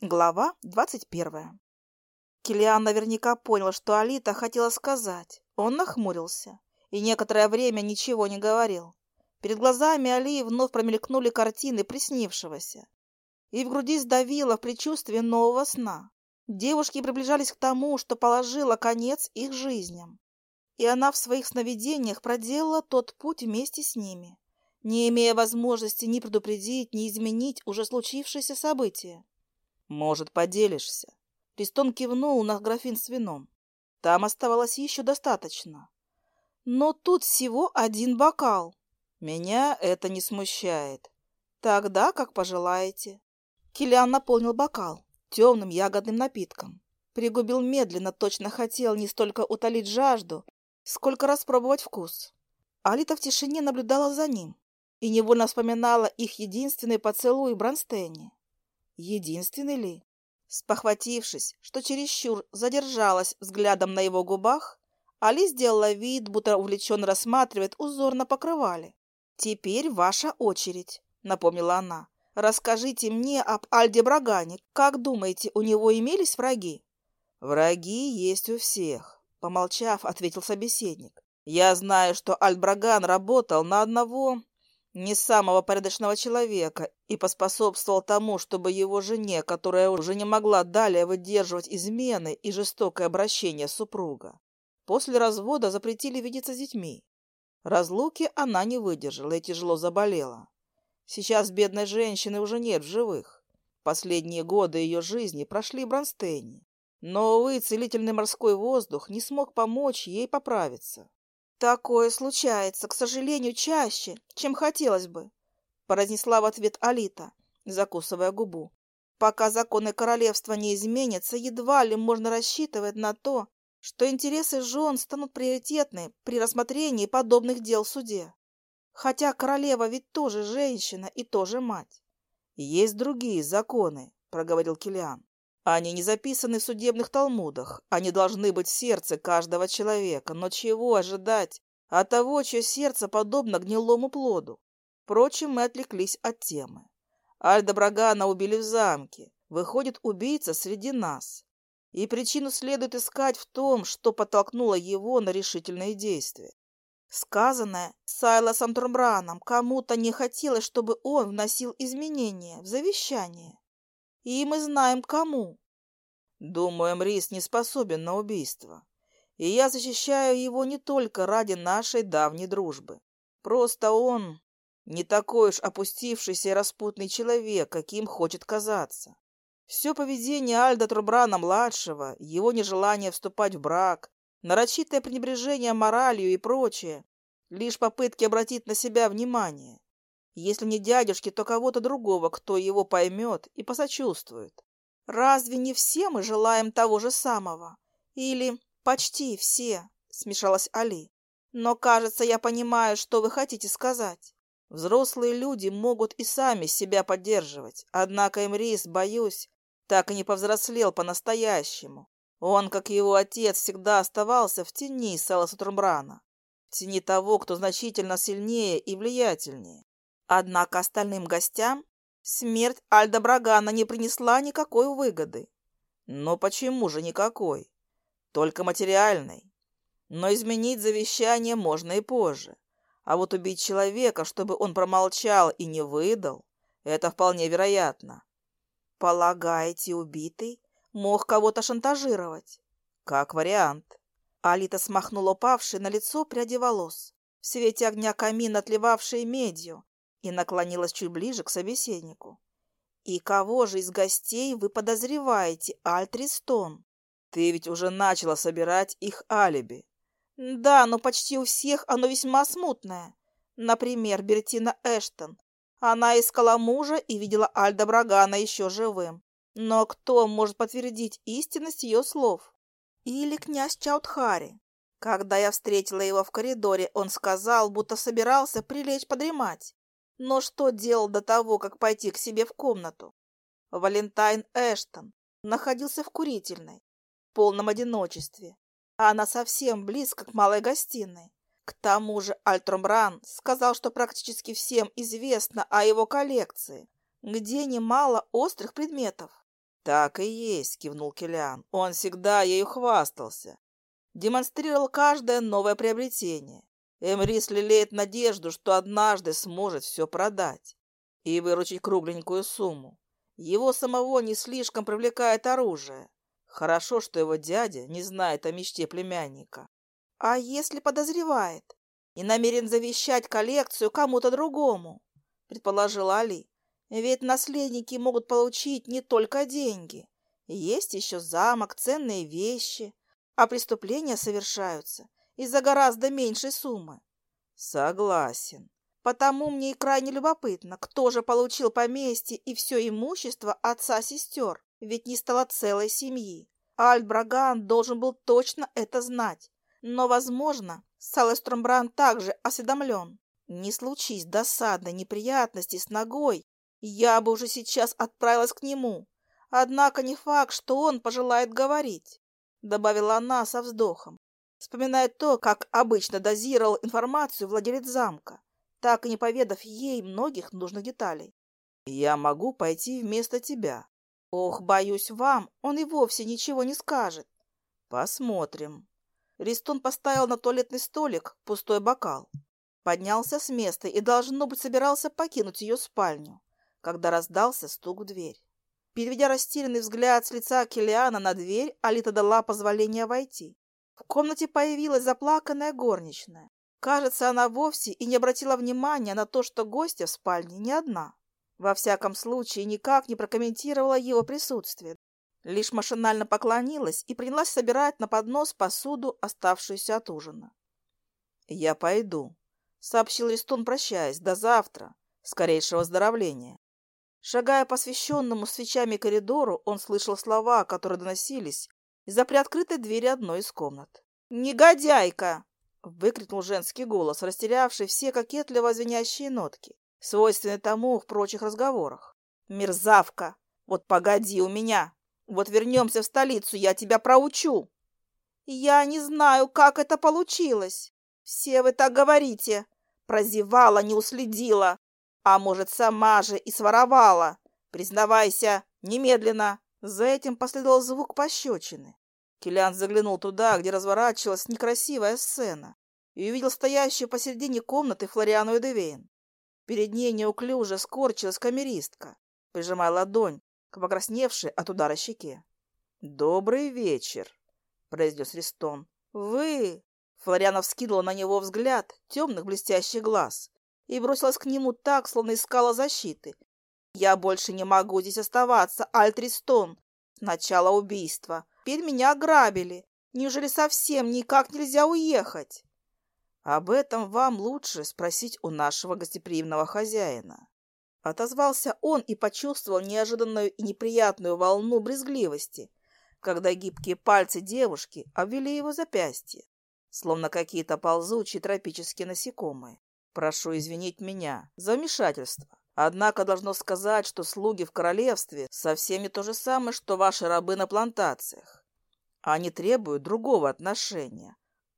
Глава двадцать первая. Килиан наверняка понял, что Алита хотела сказать. Он нахмурился и некоторое время ничего не говорил. Перед глазами Али вновь промелькнули картины приснившегося. И в груди сдавило в предчувствии нового сна. Девушки приближались к тому, что положило конец их жизням. И она в своих сновидениях проделала тот путь вместе с ними, не имея возможности ни предупредить, ни изменить уже случившееся событие. «Может, поделишься?» Ристон кивнул на графин с вином. Там оставалось еще достаточно. Но тут всего один бокал. Меня это не смущает. Тогда, как пожелаете. Килиан наполнил бокал темным ягодным напитком. Пригубил медленно, точно хотел не столько утолить жажду, сколько распробовать вкус. Алита в тишине наблюдала за ним и невольно вспоминала их единственный поцелуй Бронстейне. Единственный ли? Спохватившись, что чересчур задержалась взглядом на его губах, Али сделала вид, будто увлеченно рассматривает узор на покрывале. «Теперь ваша очередь», — напомнила она. «Расскажите мне об Альде Брагане. Как думаете, у него имелись враги?» «Враги есть у всех», — помолчав, ответил собеседник. «Я знаю, что Альд Браган работал на одного не самого порядочного человека и поспособствовал тому, чтобы его жене, которая уже не могла далее выдерживать измены и жестокое обращение супруга, после развода запретили видеться с детьми. Разлуки она не выдержала и тяжело заболела. Сейчас бедной женщины уже нет в живых. Последние годы ее жизни прошли в Бронстейне. Но, увы, целительный морской воздух не смог помочь ей поправиться. «Такое случается, к сожалению, чаще, чем хотелось бы», — произнесла в ответ Алита, закусывая губу. «Пока законы королевства не изменятся, едва ли можно рассчитывать на то, что интересы жен станут приоритетны при рассмотрении подобных дел в суде. Хотя королева ведь тоже женщина и тоже мать». «Есть другие законы», — проговорил Килиан. Они не записаны в судебных талмудах, они должны быть в сердце каждого человека, но чего ожидать от того, чье сердце подобно гнилому плоду? Впрочем, мы отвлеклись от темы. Альда Брагана убили в замке. Выходит, убийца среди нас. И причину следует искать в том, что подтолкнуло его на решительные действия. Сказанное Сайлосом Турмбраном кому-то не хотелось, чтобы он вносил изменения в завещание. И мы знаем, кому. Думаю, Мрис не способен на убийство. И я защищаю его не только ради нашей давней дружбы. Просто он не такой уж опустившийся и распутный человек, каким хочет казаться. Все поведение Альда Трубрана-младшего, его нежелание вступать в брак, нарочитое пренебрежение моралью и прочее, лишь попытки обратить на себя внимание. Если не дядюшки, то кого-то другого, кто его поймет и посочувствует. Разве не все мы желаем того же самого? Или почти все, смешалась Али. Но, кажется, я понимаю, что вы хотите сказать. Взрослые люди могут и сами себя поддерживать, однако Эмрис, боюсь, так и не повзрослел по-настоящему. Он, как его отец, всегда оставался в тени Саласа Турмбрана, в тени того, кто значительно сильнее и влиятельнее. Однако остальным гостям смерть Альда Брагана не принесла никакой выгоды. Но почему же никакой? Только материальной. Но изменить завещание можно и позже. А вот убить человека, чтобы он промолчал и не выдал, это вполне вероятно. Полагаете, убитый мог кого-то шантажировать? Как вариант. Алита смахнула упавшие на лицо пряди волос. В свете огня камина, отливавшие медью, и наклонилась чуть ближе к собеседнику. «И кого же из гостей вы подозреваете, Альтристон?» «Ты ведь уже начала собирать их алиби». «Да, но почти у всех оно весьма смутное. Например, Бертина Эштон. Она искала мужа и видела Альда Брагана еще живым. Но кто может подтвердить истинность ее слов? Или князь Чаутхари. Когда я встретила его в коридоре, он сказал, будто собирался прилечь подремать. Но что делал до того, как пойти к себе в комнату? Валентайн Эштон находился в курительной, в полном одиночестве, а она совсем близко к малой гостиной. К тому же Альтромран сказал, что практически всем известно о его коллекции, где немало острых предметов. Так и есть, кивнул Килиан. Он всегда ею хвастался. Демонстрировал каждое новое приобретение. Эмрис лелеет надежду, что однажды сможет все продать и выручить кругленькую сумму. Его самого не слишком привлекает оружие. Хорошо, что его дядя не знает о мечте племянника. А если подозревает и намерен завещать коллекцию кому-то другому, предположила Али. Ведь наследники могут получить не только деньги. Есть еще замок, ценные вещи, а преступления совершаются из-за гораздо меньшей суммы. Согласен. Потому мне и крайне любопытно, кто же получил поместье и все имущество отца-сестер, ведь не стало целой семьи. Альт Браган должен был точно это знать. Но, возможно, Салестромбран также осведомлен. Не случись досадной неприятности с ногой, я бы уже сейчас отправилась к нему. Однако не факт, что он пожелает говорить, — добавила она со вздохом, вспоминая то, как обычно дозировал информацию владелец замка так и не поведав ей многих нужных деталей. «Я могу пойти вместо тебя». «Ох, боюсь, вам он и вовсе ничего не скажет». «Посмотрим». Ристон поставил на туалетный столик пустой бокал. Поднялся с места и, должно быть, собирался покинуть ее спальню, когда раздался стук в дверь. Переведя растерянный взгляд с лица Килиана на дверь, Алита дала позволение войти. В комнате появилась заплаканная горничная. Кажется, она вовсе и не обратила внимания на то, что гостья в спальне не одна. Во всяком случае, никак не прокомментировала его присутствие. Лишь машинально поклонилась и принялась собирать на поднос посуду, оставшуюся от ужина. «Я пойду», — сообщил Ристон, прощаясь. «До завтра. Скорейшего выздоровления». Шагая по освещенному свечами коридору, он слышал слова, которые доносились из-за приоткрытой двери одной из комнат. «Негодяйка!» Выкрикнул женский голос, растерявший все кокетливо звенящие нотки, свойственные тому в прочих разговорах. «Мерзавка! Вот погоди у меня! Вот вернемся в столицу, я тебя проучу!» «Я не знаю, как это получилось. Все вы так говорите. Прозевала, не уследила. А может, сама же и своровала. Признавайся, немедленно!» За этим последовал звук пощечины. Киллиан заглянул туда, где разворачивалась некрасивая сцена, и увидел стоящую посередине комнаты Флориану Эдевейн. Перед ней неуклюже скорчилась камеристка, прижимая ладонь к покрасневшей от удара щеке. «Добрый вечер», — произнес Ристон. «Вы...» Флориана вскинула на него взгляд темных блестящих глаз и бросилась к нему так, словно искала защиты. «Я больше не могу здесь оставаться, Альтристон. Сначала убийство, Теперь меня ограбили. Неужели совсем никак нельзя уехать? Об этом вам лучше спросить у нашего гостеприимного хозяина. Отозвался он и почувствовал неожиданную и неприятную волну брезгливости, когда гибкие пальцы девушки обвели его запястье, словно какие-то ползучие тропические насекомые. Прошу извинить меня за вмешательство. Однако должно сказать, что слуги в королевстве совсем не то же самое, что ваши рабы на плантациях. Они требуют другого отношения.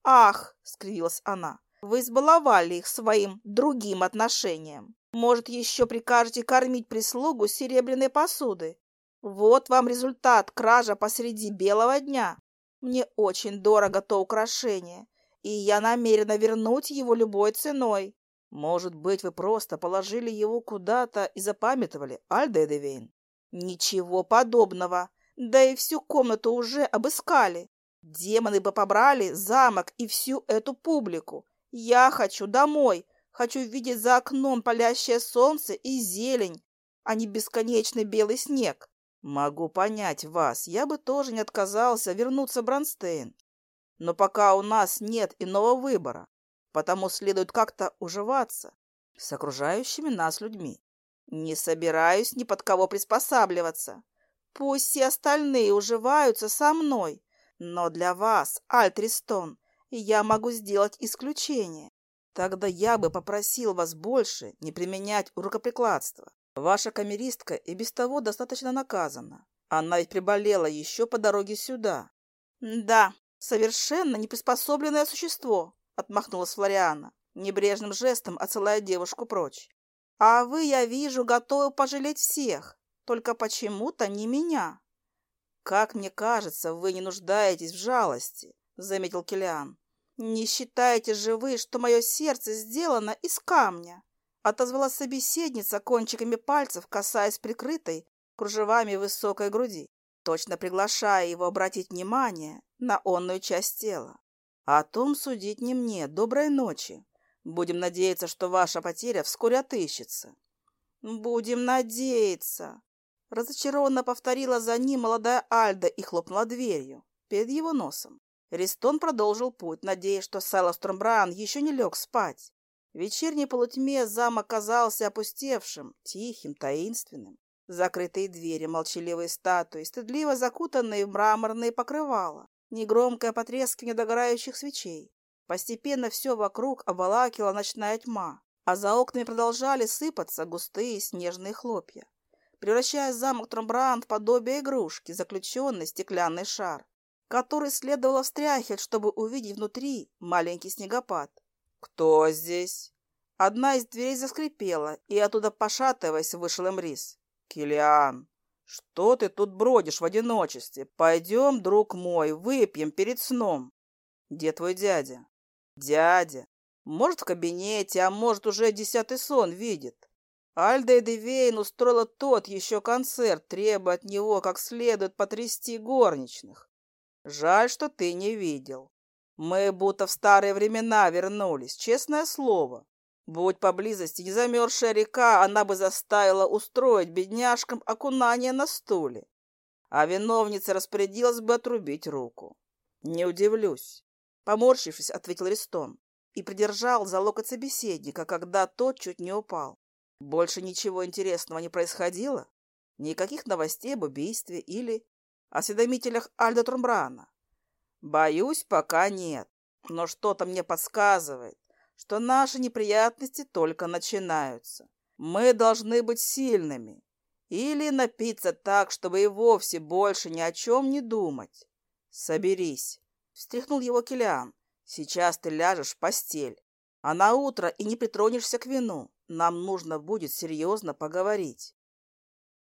«Ах!» — скривилась она. «Вы избаловали их своим другим отношением. Может, еще прикажете кормить прислугу серебряной посуды? Вот вам результат кража посреди белого дня. Мне очень дорого то украшение, и я намерена вернуть его любой ценой. Может быть, вы просто положили его куда-то и запамятовали, Альда? Ничего подобного. Да и всю комнату уже обыскали. Демоны бы побрали замок и всю эту публику. Я хочу домой. Хочу видеть за окном палящее солнце и зелень, а не бесконечный белый снег. Могу понять вас. Я бы тоже не отказался вернуться в Бронстейн. Но пока у нас нет иного выбора потому следует как-то уживаться с окружающими нас людьми. Не собираюсь ни под кого приспосабливаться. Пусть все остальные уживаются со мной, но для вас, Альтристон, я могу сделать исключение. Тогда я бы попросил вас больше не применять рукоприкладство. Ваша камеристка и без того достаточно наказана. Она ведь приболела еще по дороге сюда. Да, совершенно неприспособленное существо. — отмахнулась Флориана, небрежным жестом отсылая девушку прочь. «А вы, я вижу, готовы пожалеть всех, только почему-то не меня. «Как мне кажется, вы не нуждаетесь в жалости», — заметил Килиан. «Не считаете же вы, что мое сердце сделано из камня?» — отозвалась собеседница кончиками пальцев, касаясь прикрытой кружевами высокой груди, точно приглашая его обратить внимание на онную часть тела. «О том судить не мне. Доброй ночи. Будем надеяться, что ваша потеря вскоре отыщется». «Будем надеяться», — разочарованно повторила за ним молодая Альда и хлопнула дверью перед его носом. Ристон продолжил путь, надеясь, что Сайлас Тромбран еще не лег спать. В вечерней полутьме замок казался опустевшим, тихим, таинственным. Закрытые двери, молчаливые статуи, стыдливо закутанные в мраморные покрывала, негромкое потрескивание догорающих свечей. Постепенно все вокруг обволакивала ночная тьма, а за окнами продолжали сыпаться густые снежные хлопья, превращая замок Тромбран в подобие игрушки, заключенный стеклянный шар который следовало встряхивать, чтобы увидеть внутри маленький снегопад. «Кто здесь?» Одна из дверей заскрипела, и оттуда, пошатываясь, вышел Эмрис. «Килиан, что ты тут бродишь в одиночестве? Пойдем, друг мой, выпьем перед сном». «Где твой дядя?» «Дядя. Может, в кабинете, а может, уже десятый сон видит. Альда Эдевейн устроила тот еще концерт, требуя от него как следует потрясти горничных. Жаль, что ты не видел. Мы будто в старые времена вернулись, честное слово. Будь поблизости не замерзшая река, она бы заставила устроить бедняжкам окунание на стуле. А виновница распорядилась бы отрубить руку. Не удивлюсь. Поморщившись, ответил Ристон и придержал за локоть собеседника, когда тот чуть не упал. Больше ничего интересного не происходило? Никаких новостей об убийстве или осведомителях Альда Трумбрана? Боюсь, пока нет. Но что-то мне подсказывает, что наши неприятности только начинаются. Мы должны быть сильными. Или напиться так, чтобы и вовсе больше ни о чем не думать. Соберись. Встряхнул его Килиан. Сейчас ты ляжешь в постель. А на утро и не притронешься к вину. Нам нужно будет серьезно поговорить.